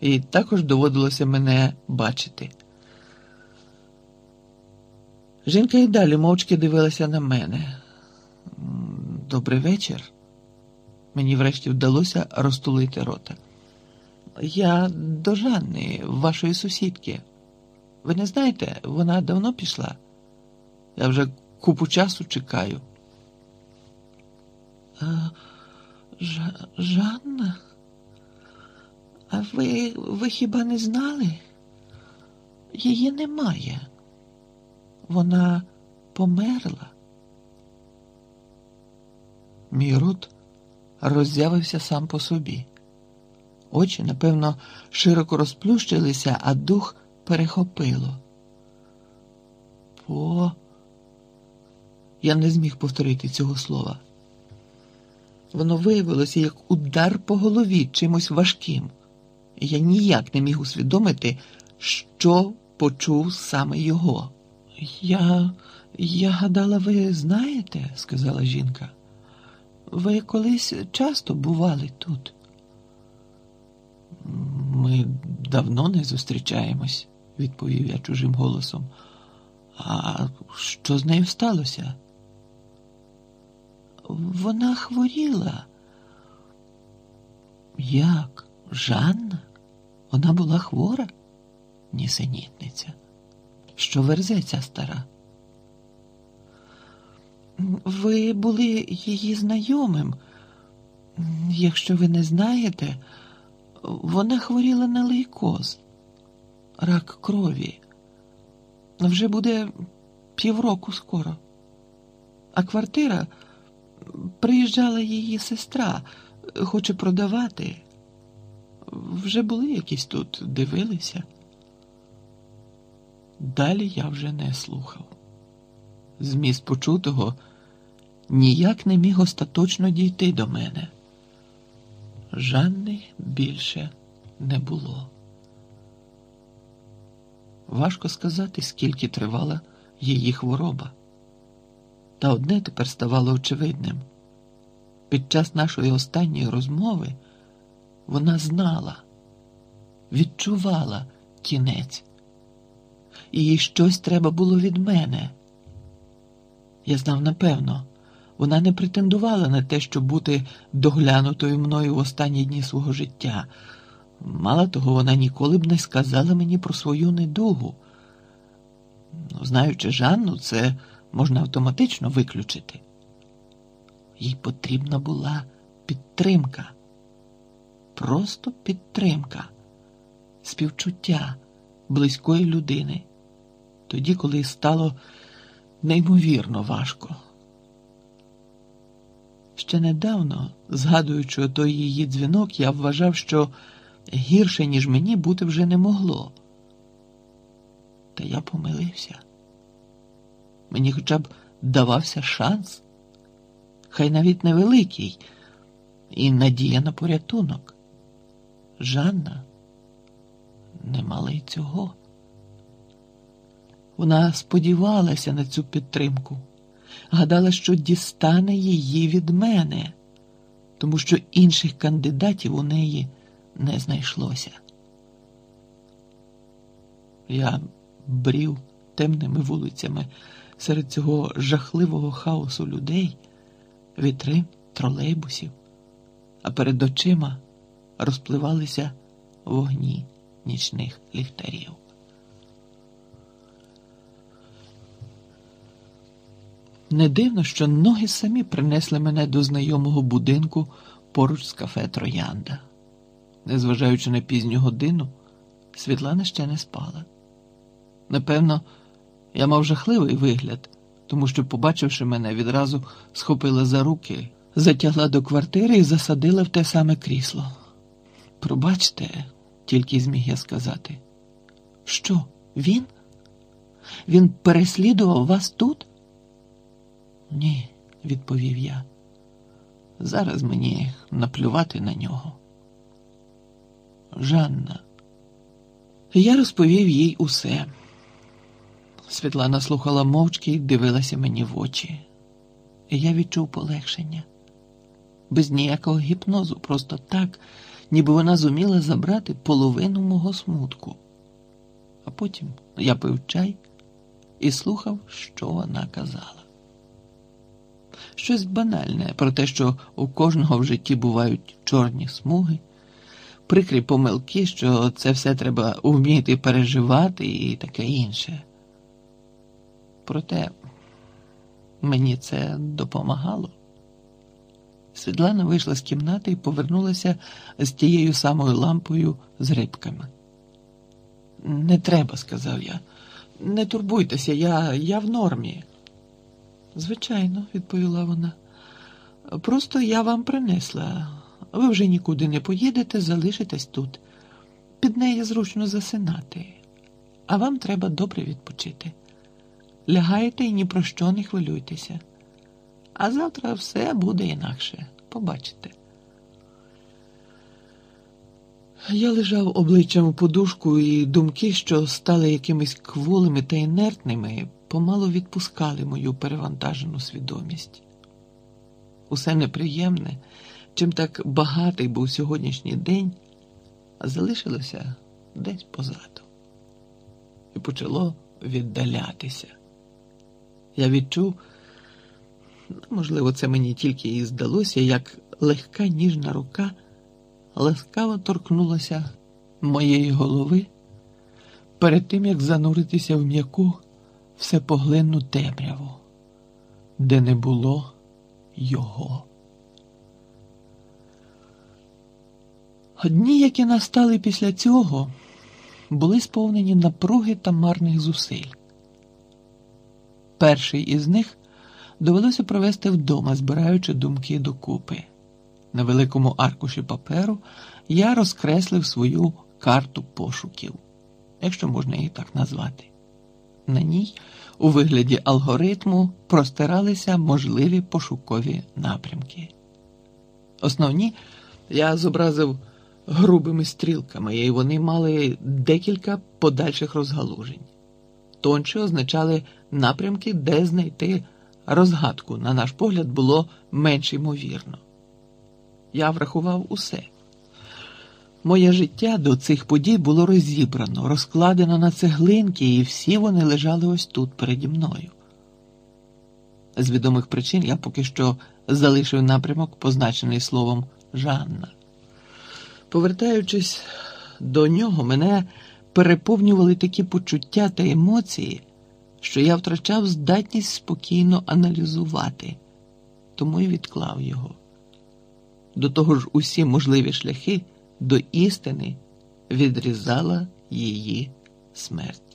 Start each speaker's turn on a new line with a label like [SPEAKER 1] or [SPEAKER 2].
[SPEAKER 1] і також доводилося мене бачити. Жінка й далі мовчки дивилася на мене. Добрий вечір. Мені врешті вдалося розтулити рота. Я до Жанни, вашої сусідки. Ви не знаєте, вона давно пішла. Я вже купу часу чекаю. А, Жа- Жанна? А ви, ви хіба не знали? Її немає. Вона померла. Мій рот роззявився сам по собі. Очі, напевно, широко розплющилися, а дух перехопило. По. Я не зміг повторити цього слова. Воно виявилося як удар по голові чимось важким. Я ніяк не міг усвідомити, що почув саме його. Я. я гадала, ви знаєте, сказала жінка. Ви колись часто бували тут. Ми давно не зустрічаємось, відповів я чужим голосом. А що з нею сталося? Вона хворіла. Як? Жанна? Вона була хвора? Нісенітниця. Що верзе ця стара? Ви були її знайомим. Якщо ви не знаєте, вона хворіла на лейкоз, рак крові. Вже буде півроку скоро. А квартира приїжджала її сестра, хоче продавати. Вже були якісь тут, дивилися. Далі я вже не слухав. Зміст почутого ніяк не міг остаточно дійти до мене. Жанни більше не було. Важко сказати, скільки тривала її хвороба. Та одне тепер ставало очевидним. Під час нашої останньої розмови вона знала, відчувала кінець, і їй щось треба було від мене. Я знав напевно, вона не претендувала на те, щоб бути доглянутою мною в останні дні свого життя. Мало того, вона ніколи б не сказала мені про свою недугу. Ну, Знаючи Жанну, це можна автоматично виключити. Їй потрібна була підтримка, просто підтримка, співчуття близької людини, тоді, коли стало неймовірно важко. Ще недавно, згадуючи той її дзвінок, я вважав, що гірше, ніж мені, бути вже не могло. Та я помилився. Мені хоча б давався шанс, хай навіть невеликий, і надія на порятунок. Жанна не мала й цього. Вона сподівалася на цю підтримку, гадала, що дістане її від мене, тому що інших кандидатів у неї не знайшлося. Я брів темними вулицями серед цього жахливого хаосу людей, вітрин, тролейбусів, а перед очима розпливалися вогні нічних ліхтарів. Не дивно, що ноги самі принесли мене до знайомого будинку поруч з кафе Троянда. Незважаючи на пізню годину, Світлана ще не спала. Напевно, я мав жахливий вигляд, тому що, побачивши мене, відразу схопила за руки, затягла до квартири і засадила в те саме крісло. Пробачте, тільки зміг я сказати. Що, він? Він переслідував вас тут? Ні, відповів я. Зараз мені наплювати на нього. Жанна. Я розповів їй усе. Світлана слухала мовчки і дивилася мені в очі. Я відчув полегшення. Без ніякого гіпнозу, просто так, ніби вона зуміла забрати половину мого смутку. А потім я пив чай і слухав, що вона казала. Щось банальне про те, що у кожного в житті бувають чорні смуги, прикрі помилки, що це все треба вміти переживати і таке інше. Проте мені це допомагало. Світлана вийшла з кімнати і повернулася з тією самою лампою з рибками. Не треба, сказав я. Не турбуйтеся, я, я в нормі. Звичайно, відповіла вона. Просто я вам принесла. Ви вже нікуди не поїдете, залишитесь тут. Під неї зручно засинати, а вам треба добре відпочити. Лягаєте і ні про що не хвилюйтеся. А завтра все буде інакше. Побачите. Я лежав обличчям у подушку, і думки, що стали якимись кволими та інертними, помало відпускали мою перевантажену свідомість. Усе неприємне, чим так багатий був сьогоднішній день, залишилося десь позаду. І почало віддалятися. Я відчув, можливо, це мені тільки і здалося, як легка ніжна рука ласкаво торкнулася моєї голови перед тим, як зануритися в м'яку всепоглинну темряву, де не було його. Дні, які настали після цього, були сповнені напруги та марних зусиль. Перший із них довелося провести вдома, збираючи думки докупи. На великому аркуші паперу я розкреслив свою карту пошуків, якщо можна її так назвати. На ній, у вигляді алгоритму, простиралися можливі пошукові напрямки. Основні я зобразив грубими стрілками, і вони мали декілька подальших розгалужень. Тонче означали напрямки, де знайти розгадку, на наш погляд, було менш ймовірно. Я врахував усе. Моє життя до цих подій було розібрано, розкладено на цеглинки, і всі вони лежали ось тут переді мною. З відомих причин я поки що залишив напрямок, позначений словом Жанна. Повертаючись до нього, мене переповнювали такі почуття та емоції, що я втрачав здатність спокійно аналізувати, тому й відклав його. До того ж, усі можливі шляхи до істини відрізала її смерть.